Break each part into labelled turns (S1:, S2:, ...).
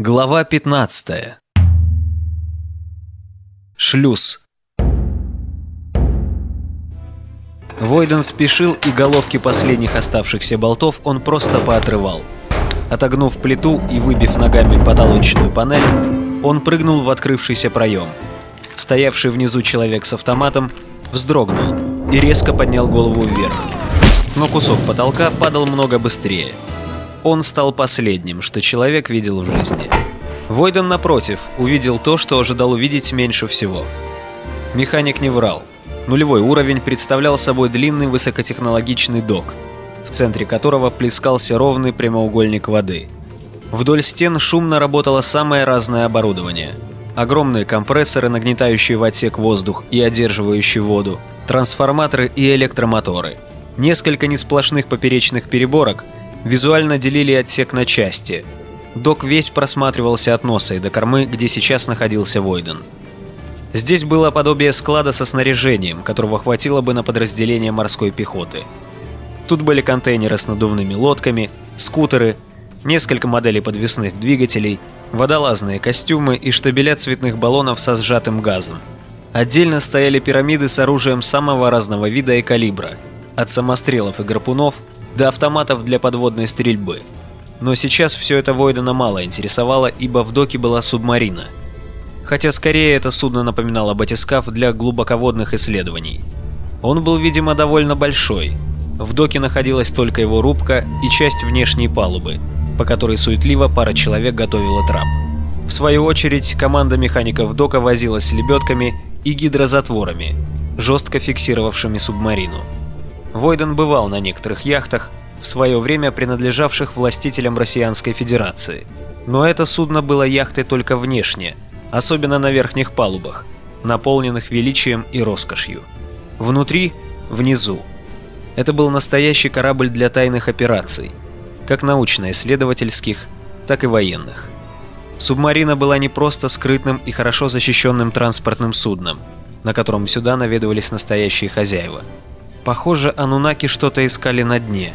S1: Глава 15 Шлюз Войден спешил, и головки последних оставшихся болтов он просто поотрывал. Отогнув плиту и выбив ногами потолочную панель, он прыгнул в открывшийся проем. Стоявший внизу человек с автоматом вздрогнул и резко поднял голову вверх. Но кусок потолка падал много быстрее. Он стал последним, что человек видел в жизни. Войден, напротив, увидел то, что ожидал увидеть меньше всего. Механик не врал. Нулевой уровень представлял собой длинный высокотехнологичный док, в центре которого плескался ровный прямоугольник воды. Вдоль стен шумно работало самое разное оборудование. Огромные компрессоры, нагнетающие в отсек воздух и одерживающие воду, трансформаторы и электромоторы. Несколько несплошных поперечных переборок визуально делили отсек на части. Док весь просматривался от носа и до кормы, где сейчас находился Войден. Здесь было подобие склада со снаряжением, которого хватило бы на подразделение морской пехоты. Тут были контейнеры с надувными лодками, скутеры, несколько моделей подвесных двигателей, водолазные костюмы и штабеля цветных баллонов со сжатым газом. Отдельно стояли пирамиды с оружием самого разного вида и калибра, от самострелов и гарпунов до автоматов для подводной стрельбы. Но сейчас все это Войдена мало интересовало, ибо в доке была субмарина – хотя скорее это судно напоминало батискаф для глубоководных исследований. Он был, видимо, довольно большой. В доке находилась только его рубка и часть внешней палубы, по которой суетливо пара человек готовила трап. В свою очередь, команда механиков дока возилась с лебедками и гидрозатворами, жестко фиксировавшими субмарину. Войден бывал на некоторых яхтах, в свое время принадлежавших властителям Россиянской Федерации. Но это судно было яхтой только внешне – особенно на верхних палубах, наполненных величием и роскошью. Внутри, внизу. Это был настоящий корабль для тайных операций, как научно-исследовательских, так и военных. Субмарина была не просто скрытным и хорошо защищенным транспортным судном, на котором сюда наведывались настоящие хозяева. Похоже, анунаки что-то искали на дне,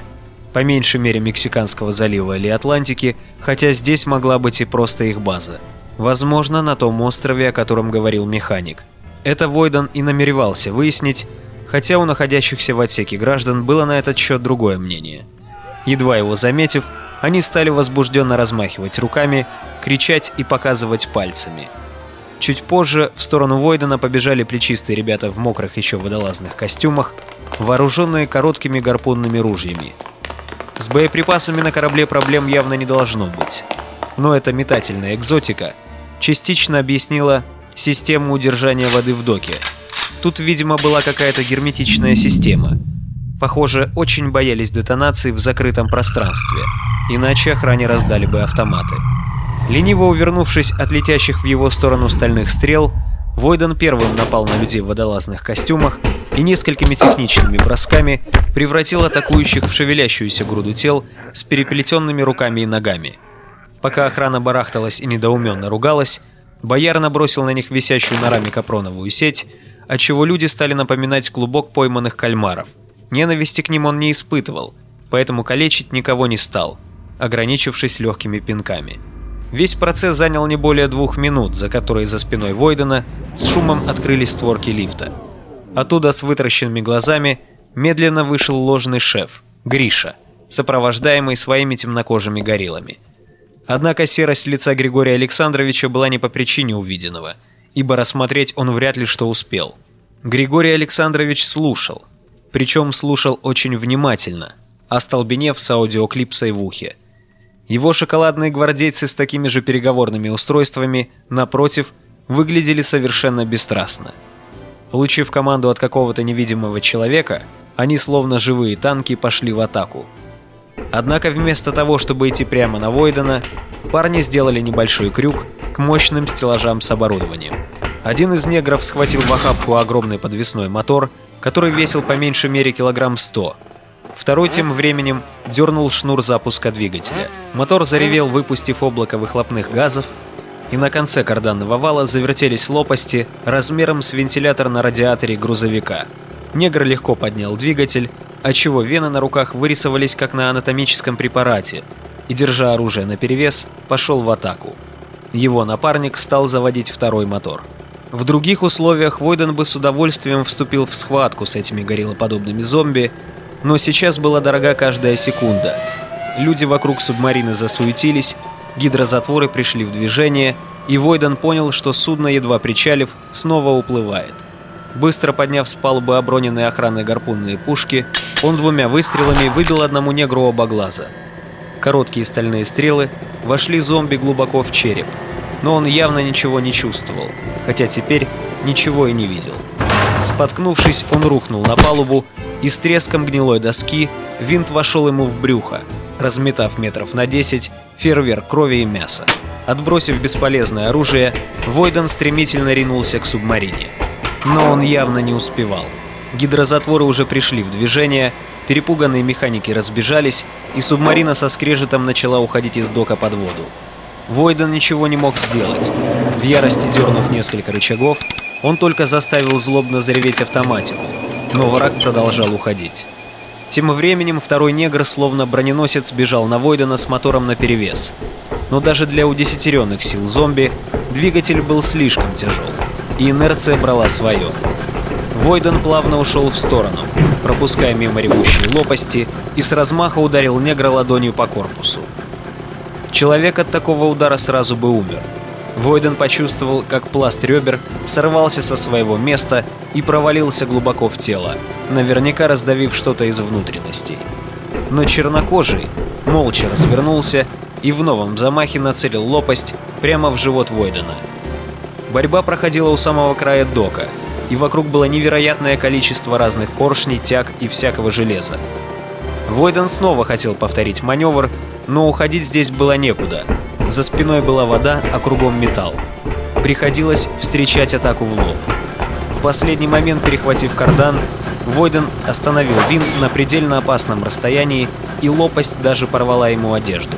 S1: по меньшей мере Мексиканского залива или Атлантики, хотя здесь могла быть и просто их база. Возможно, на том острове, о котором говорил механик. Это Войден и намеревался выяснить, хотя у находящихся в отсеке граждан было на этот счет другое мнение. Едва его заметив, они стали возбужденно размахивать руками, кричать и показывать пальцами. Чуть позже в сторону Войдена побежали плечистые ребята в мокрых еще водолазных костюмах, вооруженные короткими гарпунными ружьями. С боеприпасами на корабле проблем явно не должно быть. Но эта метательная экзотика частично объяснила систему удержания воды в доке. Тут, видимо, была какая-то герметичная система. Похоже, очень боялись детонации в закрытом пространстве, иначе охране раздали бы автоматы. Лениво увернувшись от летящих в его сторону стальных стрел, Войден первым напал на людей в водолазных костюмах и несколькими техничными бросками превратил атакующих в шевелящуюся груду тел с переплетенными руками и ногами. Пока охрана барахталась и недоуменно ругалась, бояр набросил на них висящую на раме капроновую сеть, отчего люди стали напоминать клубок пойманных кальмаров. Ненависти к ним он не испытывал, поэтому калечить никого не стал, ограничившись легкими пинками. Весь процесс занял не более двух минут, за которые за спиной Войдена с шумом открылись створки лифта. Оттуда с вытаращенными глазами медленно вышел ложный шеф, Гриша, сопровождаемый своими темнокожими гориллами. Однако серость лица Григория Александровича была не по причине увиденного, ибо рассмотреть он вряд ли что успел. Григорий Александрович слушал, причем слушал очень внимательно, остолбенев с аудиоклипсой в ухе. Его шоколадные гвардейцы с такими же переговорными устройствами, напротив, выглядели совершенно бесстрастно. Получив команду от какого-то невидимого человека, они словно живые танки пошли в атаку. Однако вместо того, чтобы идти прямо на Войдена, парни сделали небольшой крюк к мощным стеллажам с оборудованием. Один из негров схватил в охапку огромный подвесной мотор, который весил по меньшей мере килограмм 100. Второй тем временем дернул шнур запуска двигателя. Мотор заревел, выпустив облако выхлопных газов, и на конце карданного вала завертелись лопасти размером с вентилятор на радиаторе грузовика. Негр легко поднял двигатель, отчего вены на руках вырисовались как на анатомическом препарате, и, держа оружие наперевес, пошел в атаку. Его напарник стал заводить второй мотор. В других условиях Войден бы с удовольствием вступил в схватку с этими гориллоподобными зомби, но сейчас была дорога каждая секунда. Люди вокруг субмарины засуетились, гидрозатворы пришли в движение, и Войден понял, что судно, едва причалив, снова уплывает. Быстро подняв с палубы оброненные охранной гарпунные пушки, он двумя выстрелами выбил одному негру оба глаза. Короткие стальные стрелы вошли зомби глубоко в череп, но он явно ничего не чувствовал, хотя теперь ничего и не видел. Споткнувшись, он рухнул на палубу, и с треском гнилой доски винт вошел ему в брюхо, разметав метров на 10 фейерверк крови и мяса. Отбросив бесполезное оружие, Войден стремительно ринулся к субмарине. Но он явно не успевал. Гидрозатворы уже пришли в движение, перепуганные механики разбежались, и субмарина со скрежетом начала уходить из дока под воду. Войден ничего не мог сделать. В ярости дернув несколько рычагов, он только заставил злобно зареветь автоматику, но враг продолжал уходить. Тем временем второй негр, словно броненосец, бежал на Войдена с мотором наперевес. Но даже для удесятеренных сил зомби двигатель был слишком тяжел, и инерция брала свое. Войден плавно ушел в сторону, пропуская мимо ревущие лопасти, и с размаха ударил негра ладонью по корпусу. Человек от такого удара сразу бы умер. Войден почувствовал, как пласт ребер сорвался со своего места и провалился глубоко в тело, наверняка раздавив что-то из внутренностей. Но чернокожий молча развернулся и в новом замахе нацелил лопасть прямо в живот Войдена. Борьба проходила у самого края дока, и вокруг было невероятное количество разных поршней, тяг и всякого железа. Войден снова хотел повторить маневр, но уходить здесь было некуда. За спиной была вода, а кругом металл. Приходилось встречать атаку в лоб. В последний момент, перехватив кардан, Войден остановил винт на предельно опасном расстоянии, и лопасть даже порвала ему одежду.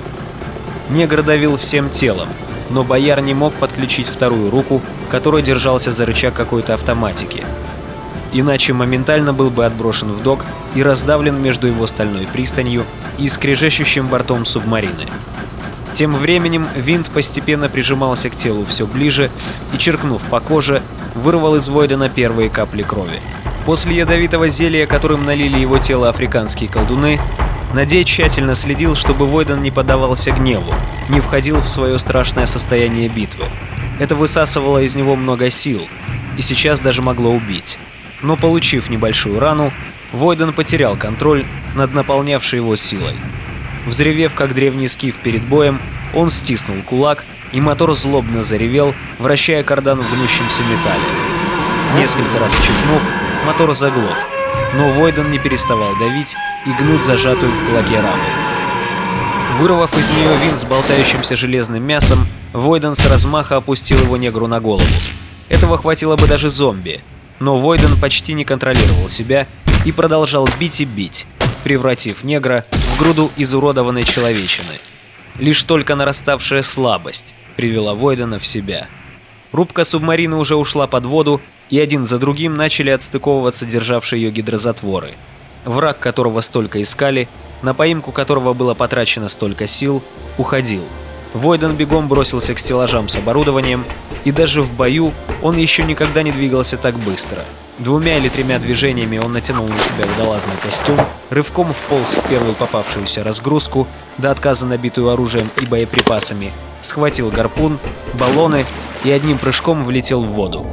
S1: Негр давил всем телом, но бояр не мог подключить вторую руку, которой держался за рычаг какой-то автоматики. Иначе моментально был бы отброшен в док и раздавлен между его стальной пристанью и скрежещущим бортом субмарины. Тем временем винт постепенно прижимался к телу все ближе и, черкнув по коже, вырвал из Войдена первые капли крови. После ядовитого зелья, которым налили его тело африканские колдуны, Надей тщательно следил, чтобы Войден не поддавался гневу, не входил в свое страшное состояние битвы. Это высасывало из него много сил, и сейчас даже могло убить. Но получив небольшую рану, Войден потерял контроль над наполнявшей его силой. Взревев, как древний скиф перед боем, он стиснул кулак, и мотор злобно заревел, вращая кардан в гнущемся металле. Несколько раз чихнув, мотор заглох, но Войден не переставал давить и гнуть зажатую в кулаке раму. Вырвав из нее винт с болтающимся железным мясом, Войден с размаха опустил его негру на голову. Этого хватило бы даже зомби, но Войден почти не контролировал себя и продолжал бить и бить, превратив негра в груду изуродованной человечины. Лишь только нараставшая слабость привела Войдена в себя. Рубка субмарины уже ушла под воду, и один за другим начали отстыковываться державшие ее гидрозатворы. Враг, которого столько искали, на поимку которого было потрачено столько сил, уходил. Войден бегом бросился к стеллажам с оборудованием, и даже в бою он еще никогда не двигался так быстро. Двумя или тремя движениями он натянул на себя водолазный костюм, рывком вполз в первую попавшуюся разгрузку, до отказа набитую оружием и боеприпасами, схватил гарпун, баллоны и одним прыжком влетел в воду.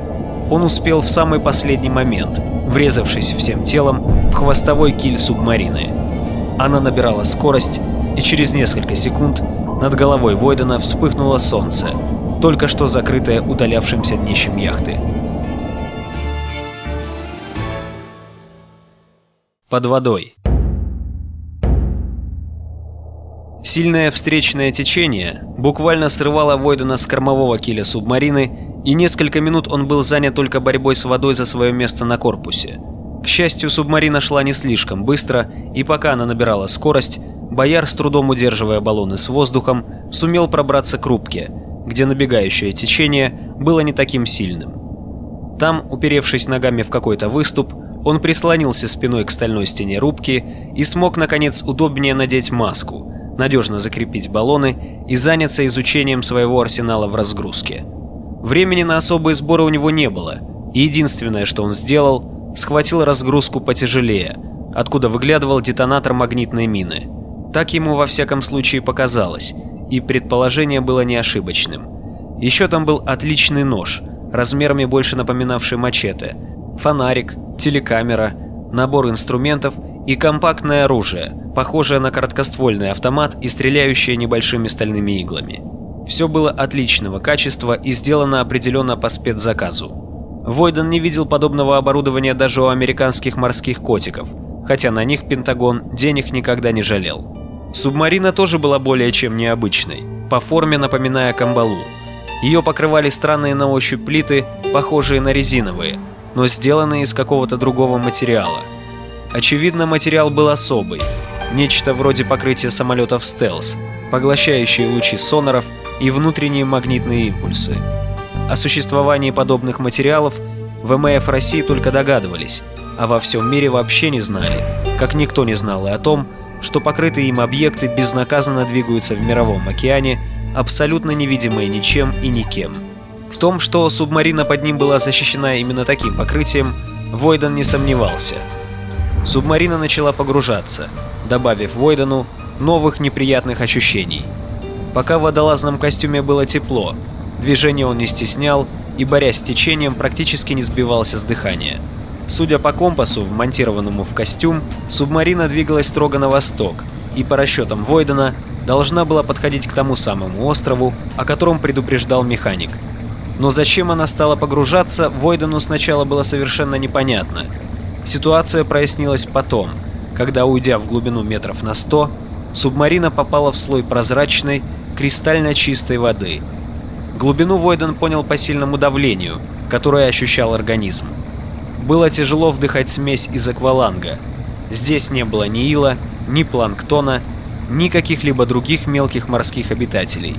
S1: Он успел в самый последний момент, врезавшись всем телом в хвостовой киль субмарины. Она набирала скорость, и через несколько секунд над головой Войдена вспыхнуло солнце, только что закрытое удалявшимся днищем яхты. Под водой. Сильное встречное течение буквально срывало Войдена с кормового киля субмарины, и несколько минут он был занят только борьбой с водой за свое место на корпусе. К счастью, субмарина шла не слишком быстро, и пока она набирала скорость, Бояр, с трудом удерживая баллоны с воздухом, сумел пробраться к рубке, где набегающее течение было не таким сильным. Там, уперевшись ногами в какой-то выступ, он прислонился спиной к стальной стене рубки и смог, наконец, удобнее надеть маску, надежно закрепить баллоны и заняться изучением своего арсенала в разгрузке. Времени на особые сборы у него не было, и единственное, что он сделал, схватил разгрузку потяжелее, откуда выглядывал детонатор магнитной мины. Так ему во всяком случае показалось, и предположение было неошибочным. Еще там был отличный нож, размерами больше напоминавший мачете, фонарик, телекамера, набор инструментов и компактное оружие, похожее на короткоствольный автомат и стреляющее небольшими стальными иглами. Все было отличного качества и сделано определенно по спецзаказу. Войден не видел подобного оборудования даже у американских морских котиков, хотя на них Пентагон денег никогда не жалел. Субмарина тоже была более чем необычной, по форме напоминая камбалу. Ее покрывали странные на ощупь плиты, похожие на резиновые, но сделанные из какого-то другого материала. Очевидно, материал был особый, нечто вроде покрытия самолетов стелс, поглощающие лучи сонаров и внутренние магнитные импульсы. О существовании подобных материалов ВМФ России только догадывались, а во всем мире вообще не знали, как никто не знал и о том, что покрытые им объекты безнаказанно двигаются в мировом океане, абсолютно невидимые ничем и никем. В том, что субмарина под ним была защищена именно таким покрытием, Войден не сомневался. Субмарина начала погружаться, добавив Войдену новых неприятных ощущений. Пока в водолазном костюме было тепло, движение он не стеснял и, борясь с течением, практически не сбивался с дыхания. Судя по компасу, вмонтированному в костюм, субмарина двигалась строго на восток, и по расчетам Войдена должна была подходить к тому самому острову, о котором предупреждал механик. Но зачем она стала погружаться, Войдену сначала было совершенно непонятно. Ситуация прояснилась потом, когда, уйдя в глубину метров на 100, субмарина попала в слой прозрачной, кристально чистой воды. Глубину Войден понял по сильному давлению, которое ощущал организм. Было тяжело вдыхать смесь из акваланга. Здесь не было ни ила, ни планктона, ни каких-либо других мелких морских обитателей.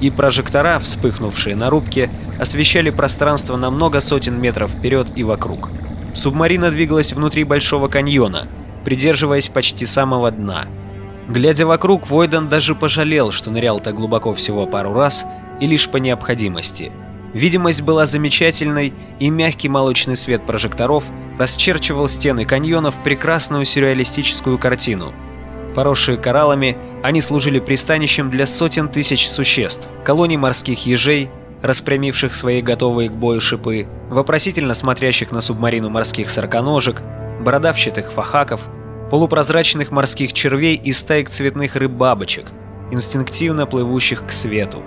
S1: И прожектора, вспыхнувшие на рубке, освещали пространство на много сотен метров вперед и вокруг. Субмарина двигалась внутри Большого каньона, придерживаясь почти самого дна. Глядя вокруг, Войден даже пожалел, что нырял так глубоко всего пару раз и лишь по необходимости. Видимость была замечательной, и мягкий молочный свет прожекторов расчерчивал стены каньона в прекрасную сюрреалистическую картину. Поросшие кораллами, они служили пристанищем для сотен тысяч существ, колоний морских ежей, распрямивших свои готовые к бою шипы, вопросительно смотрящих на субмарину морских сороконожек, бородавчатых фахаков, полупрозрачных морских червей и стаек цветных рыб-бабочек, инстинктивно плывущих к свету.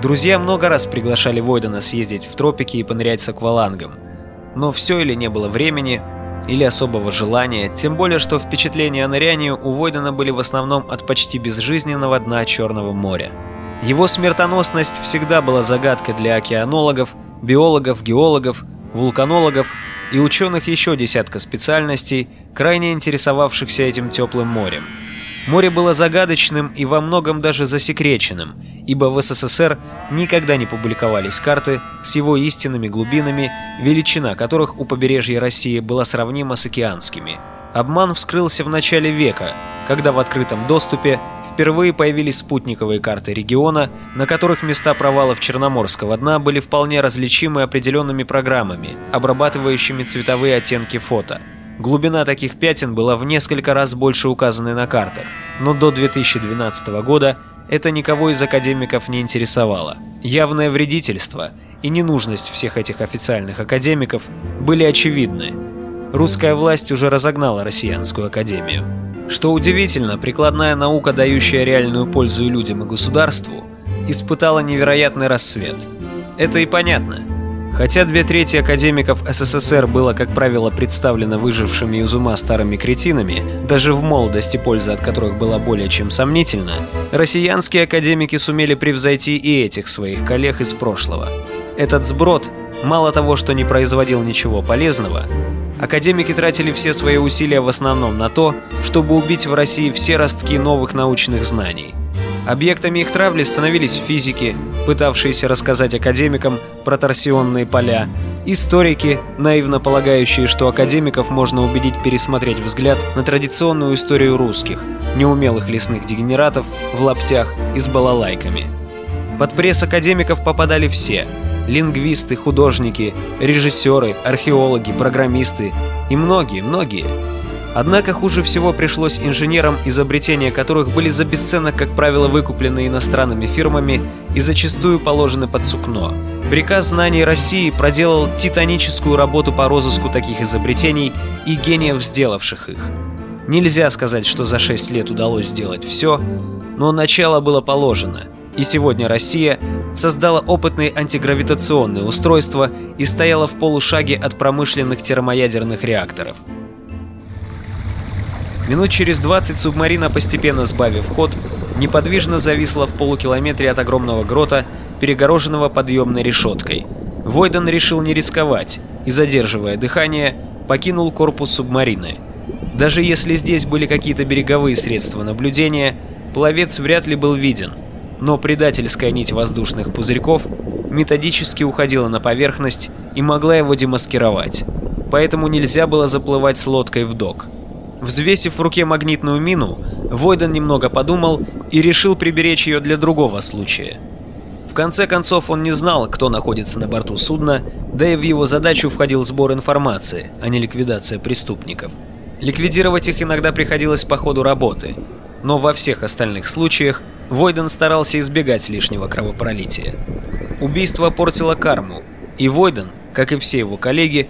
S1: Друзья много раз приглашали Войдена съездить в тропики и понырять с аквалангом, но все или не было времени, или особого желания, тем более, что впечатления о нырянии у Войдена были в основном от почти безжизненного дна Черного моря. Его смертоносность всегда была загадкой для океанологов, биологов, геологов, вулканологов и ученых еще десятка специальностей, крайне интересовавшихся этим теплым морем. Море было загадочным и во многом даже засекреченным, ибо в СССР никогда не публиковались карты с его истинными глубинами, величина которых у побережья России была сравнима с океанскими – Обман вскрылся в начале века, когда в открытом доступе впервые появились спутниковые карты региона, на которых места провалов Черноморского дна были вполне различимы определенными программами, обрабатывающими цветовые оттенки фото. Глубина таких пятен была в несколько раз больше указанной на картах, но до 2012 года это никого из академиков не интересовало. Явное вредительство и ненужность всех этих официальных академиков были очевидны, русская власть уже разогнала Россиянскую академию. Что удивительно, прикладная наука, дающая реальную пользу людям, и государству, испытала невероятный рассвет. Это и понятно. Хотя две трети академиков СССР было, как правило, представлено выжившими из ума старыми кретинами, даже в молодости польза от которых была более чем сомнительна, россиянские академики сумели превзойти и этих своих коллег из прошлого. Этот сброд, мало того, что не производил ничего полезного, Академики тратили все свои усилия в основном на то, чтобы убить в России все ростки новых научных знаний. Объектами их травли становились физики, пытавшиеся рассказать академикам про торсионные поля, историки, наивно полагающие, что академиков можно убедить пересмотреть взгляд на традиционную историю русских, неумелых лесных дегенератов в лаптях и с балалайками. Под пресс академиков попадали все – лингвисты, художники, режиссеры, археологи, программисты и многие-многие – Однако хуже всего пришлось инженерам, изобретения которых были за бесценок, как правило, выкуплены иностранными фирмами и зачастую положены под сукно. Приказ знаний России проделал титаническую работу по розыску таких изобретений и гениев, сделавших их. Нельзя сказать, что за 6 лет удалось сделать все, но начало было положено, и сегодня Россия создала опытные антигравитационные устройства и стояла в полушаге от промышленных термоядерных реакторов. Минут через 20 субмарина, постепенно сбавив ход, неподвижно зависла в полукилометре от огромного грота, перегороженного подъемной решеткой. Войден решил не рисковать и, задерживая дыхание, покинул корпус субмарины. Даже если здесь были какие-то береговые средства наблюдения, пловец вряд ли был виден, но предательская нить воздушных пузырьков методически уходила на поверхность и могла его демаскировать, поэтому нельзя было заплывать с лодкой в док. Взвесив в руке магнитную мину, Войден немного подумал и решил приберечь ее для другого случая. В конце концов, он не знал, кто находится на борту судна, да и в его задачу входил сбор информации, а не ликвидация преступников. Ликвидировать их иногда приходилось по ходу работы, но во всех остальных случаях Войден старался избегать лишнего кровопролития. Убийство портило карму, и Войден, как и все его коллеги,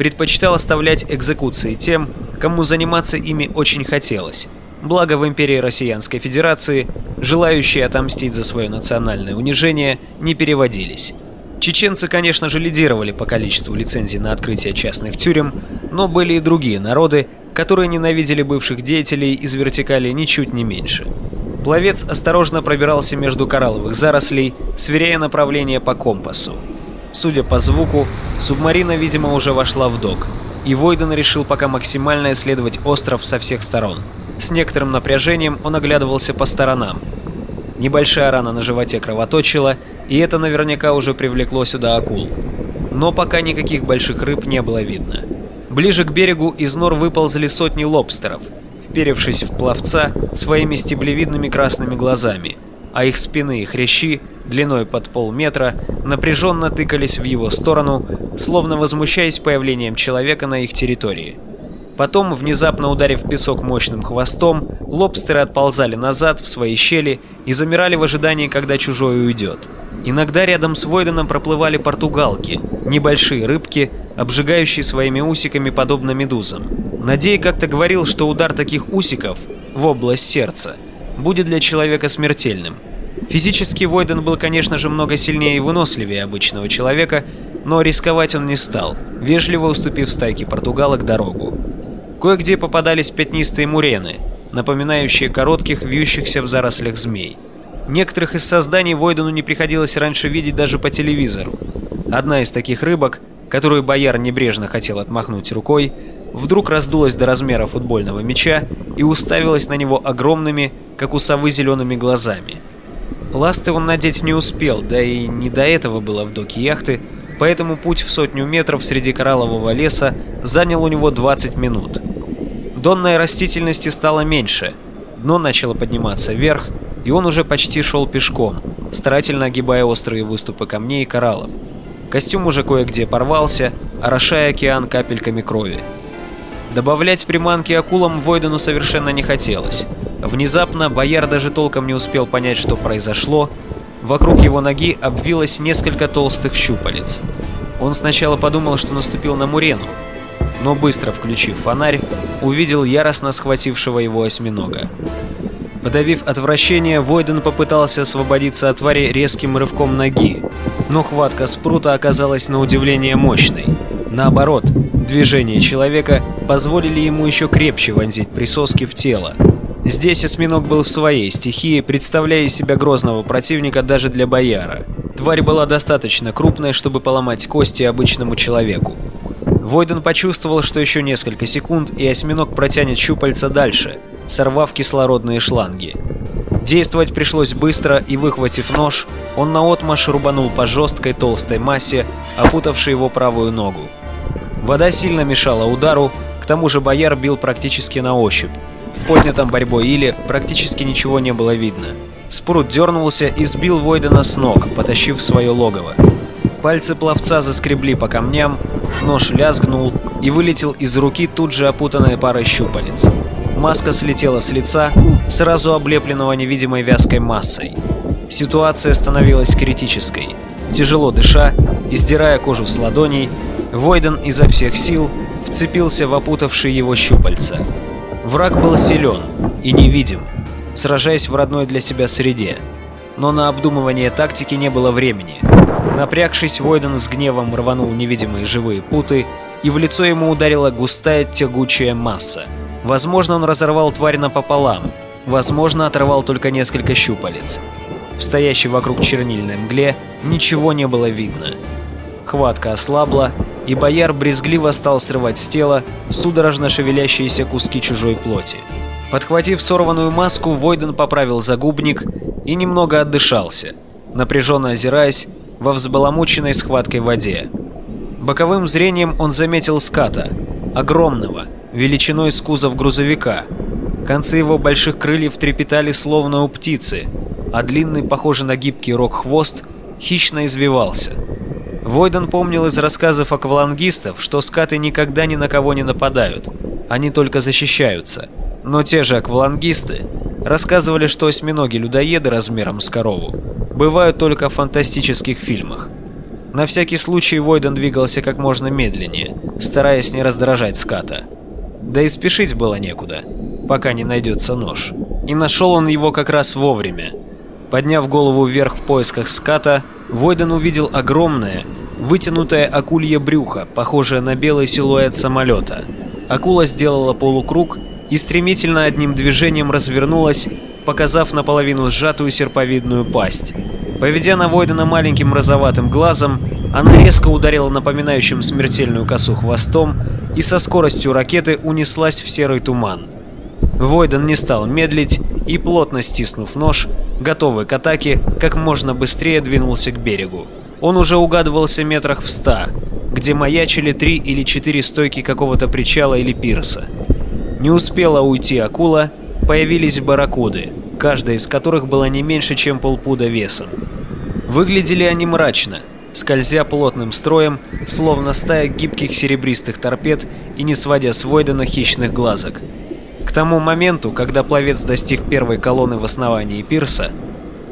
S1: предпочитал оставлять экзекуции тем, кому заниматься ими очень хотелось. Благо в империи Россиянской Федерации желающие отомстить за свое национальное унижение не переводились. Чеченцы, конечно же, лидировали по количеству лицензий на открытие частных тюрем, но были и другие народы, которые ненавидели бывших деятелей из вертикали ничуть не меньше. Пловец осторожно пробирался между коралловых зарослей, сверяя направление по компасу. Судя по звуку, субмарина, видимо, уже вошла в док, и Войден решил пока максимально исследовать остров со всех сторон. С некоторым напряжением он оглядывался по сторонам. Небольшая рана на животе кровоточила, и это наверняка уже привлекло сюда акул. Но пока никаких больших рыб не было видно. Ближе к берегу из нор выползли сотни лобстеров, вперевшись в пловца своими стеблевидными красными глазами, а их спины и хрящи длиной под полметра, напряженно тыкались в его сторону, словно возмущаясь появлением человека на их территории. Потом, внезапно ударив песок мощным хвостом, лобстеры отползали назад в свои щели и замирали в ожидании, когда чужой уйдет. Иногда рядом с Войденом проплывали португалки, небольшие рыбки, обжигающие своими усиками подобно медузам. Надей как-то говорил, что удар таких усиков в область сердца будет для человека смертельным – Физически Войден был, конечно же, много сильнее и выносливее обычного человека, но рисковать он не стал, вежливо уступив стайке португалок дорогу. Кое-где попадались пятнистые мурены, напоминающие коротких, вьющихся в зарослях змей. Некоторых из созданий Войдену не приходилось раньше видеть даже по телевизору. Одна из таких рыбок, которую бояр небрежно хотел отмахнуть рукой, вдруг раздулась до размера футбольного мяча и уставилась на него огромными, как у совы зелеными глазами. Ласты он надеть не успел, да и не до этого было в доке яхты, поэтому путь в сотню метров среди кораллового леса занял у него 20 минут. Донной растительности стало меньше, дно начало подниматься вверх, и он уже почти шел пешком, старательно огибая острые выступы камней и кораллов. Костюм уже кое-где порвался, орошая океан капельками крови. Добавлять приманки акулам Войдену совершенно не хотелось. Внезапно бояр даже толком не успел понять, что произошло. Вокруг его ноги обвилось несколько толстых щупалец. Он сначала подумал, что наступил на Мурену, но быстро включив фонарь, увидел яростно схватившего его осьминога. Подавив отвращение, Войден попытался освободиться от твари резким рывком ноги, но хватка спрута оказалась на удивление мощной. Наоборот, движения человека позволили ему еще крепче вонзить присоски в тело. Здесь осьминог был в своей стихии, представляя из себя грозного противника даже для бояра. Тварь была достаточно крупная, чтобы поломать кости обычному человеку. Войден почувствовал, что еще несколько секунд, и осьминог протянет щупальца дальше, сорвав кислородные шланги. Действовать пришлось быстро, и выхватив нож, он наотмашь рубанул по жесткой толстой массе, опутавшей его правую ногу. Вода сильно мешала удару, к тому же бояр бил практически на ощупь. В поднятом борьбой иле практически ничего не было видно. Спрут дернулся и сбил Войдена с ног, потащив в свое логово. Пальцы пловца заскребли по камням, нож лязгнул и вылетел из руки тут же опутанной парой щупалец. Маска слетела с лица, сразу облепленного невидимой вязкой массой. Ситуация становилась критической. Тяжело дыша, издирая кожу с ладоней, Войден изо всех сил вцепился в опутавшие его щупальца. Враг был силен и невидим, сражаясь в родной для себя среде. Но на обдумывание тактики не было времени. Напрягшись, Войден с гневом рванул невидимые живые путы, и в лицо ему ударила густая тягучая масса. Возможно, он разорвал тварь напополам, возможно, оторвал только несколько щупалец. В стоящей вокруг чернильной мгле ничего не было видно. Хватка ослабла, и бояр брезгливо стал срывать с тела судорожно шевелящиеся куски чужой плоти. Подхватив сорванную маску, Войден поправил загубник и немного отдышался, напряженно озираясь во взбаламученной схваткой воде. Боковым зрением он заметил ската, огромного, величиной с кузов грузовика. Концы его больших крыльев трепетали словно у птицы, а длинный, похожий на гибкий рог хвост, хищно извивался. Войден помнил из рассказов аквалангистов, что скаты никогда ни на кого не нападают, они только защищаются. Но те же аквалангисты рассказывали, что осьминоги-людоеды размером с корову бывают только в фантастических фильмах. На всякий случай Войден двигался как можно медленнее, стараясь не раздражать ската. Да и спешить было некуда, пока не найдется нож. И нашел он его как раз вовремя. Подняв голову вверх в поисках ската, Войден увидел огромное, вытянутое акулье брюхо, похожее на белый силуэт самолета. Акула сделала полукруг и стремительно одним движением развернулась, показав наполовину сжатую серповидную пасть. Поведя на Войдена маленьким розоватым глазом, она резко ударила напоминающим смертельную косу хвостом и со скоростью ракеты унеслась в серый туман. Войден не стал медлить и, плотно стиснув нож, готовый к атаке, как можно быстрее двинулся к берегу. Он уже угадывался метрах в ста, где маячили три или четыре стойки какого-то причала или пирса. Не успела уйти акула, появились барракуды, каждая из которых была не меньше, чем полпуда весом. Выглядели они мрачно, скользя плотным строем, словно стая гибких серебристых торпед и не сводя с Войдена хищных глазок. К тому моменту, когда пловец достиг первой колонны в основании пирса,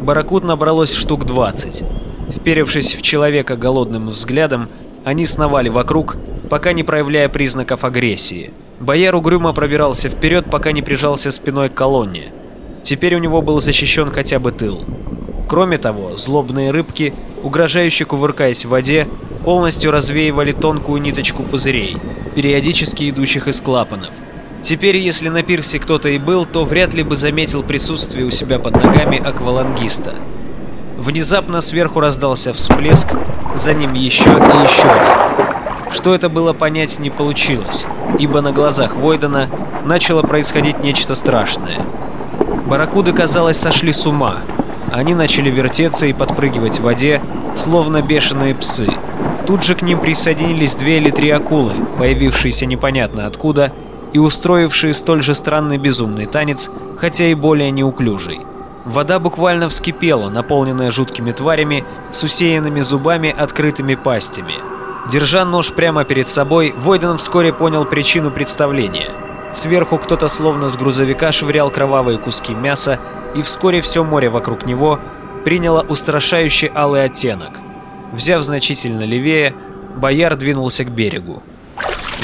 S1: барракуд набралось штук 20. Вперевшись в человека голодным взглядом, они сновали вокруг, пока не проявляя признаков агрессии. Бояр угрюмо пробирался вперед, пока не прижался спиной к колонне. Теперь у него был защищен хотя бы тыл. Кроме того, злобные рыбки, угрожающе кувыркаясь в воде, полностью развеивали тонкую ниточку пузырей, периодически идущих из клапанов. Теперь, если на пирсе кто-то и был, то вряд ли бы заметил присутствие у себя под ногами аквалангиста. Внезапно сверху раздался всплеск, за ним еще и еще один. Что это было понять не получилось, ибо на глазах Войдена начало происходить нечто страшное. Барракуды, казалось, сошли с ума. Они начали вертеться и подпрыгивать в воде, словно бешеные псы. Тут же к ним присоединились две или три акулы, появившиеся непонятно откуда, и устроившие столь же странный безумный танец, хотя и более неуклюжий. Вода буквально вскипела, наполненная жуткими тварями с усеянными зубами открытыми пастями. Держа нож прямо перед собой, Войден вскоре понял причину представления. Сверху кто-то словно с грузовика швырял кровавые куски мяса, и вскоре все море вокруг него приняло устрашающий алый оттенок. Взяв значительно левее, бояр двинулся к берегу.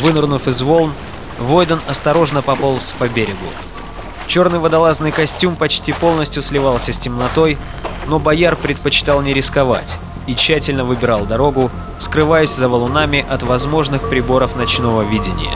S1: Вынырнув из волн, Войден осторожно пополз по берегу. Черный водолазный костюм почти полностью сливался с темнотой, но бояр предпочитал не рисковать и тщательно выбирал дорогу, скрываясь за валунами от возможных приборов ночного видения.